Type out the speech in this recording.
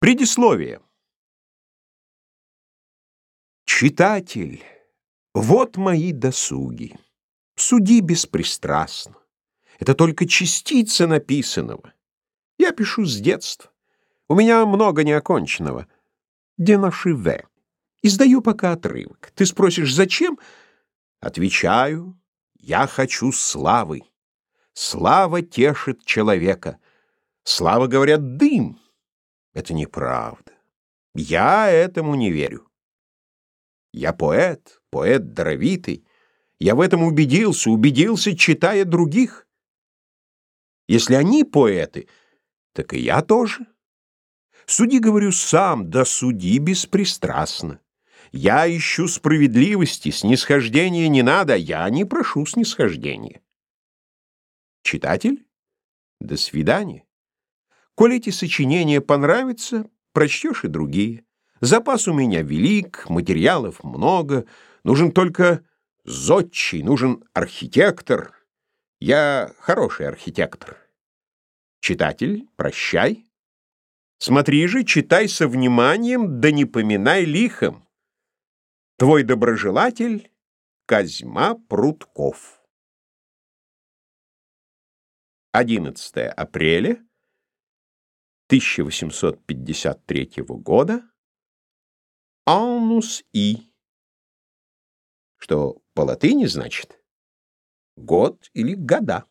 Предисловие. Читатель, вот мои досуги. Суди беспристрастно. Это только частица написанного. Я пишу с детства. У меня много неоконченного. Денашиве. Издаю пока отрывок. Ты спросишь, зачем? Отвечаю, я хочу славы. Слава тешит человека. Слава, говорят, дым. Это неправда. Я этому не верю. Я поэт, поэт даровитый. Я в этом убедился, убедился, читая других. Если они поэты, так и я тоже. Суди, говорю, сам, да суди беспристрастно. Я ищу справедливости, снисхождения не надо, я не прошу снисхождения. Читатель, до свидания. Коль эти сочинения понравятся, прочтешь и другие. Запас у меня велик, материалов много, нужен только зодчий, нужен архитектор. Я хороший архитектор. Читатель, прощай. Смотри же, читай со вниманием, да не поминай лихом. Твой доброжелатель Козьма Прутков. 11 апреля 1853 года «Анус и», что по латыни значит «год» или «года».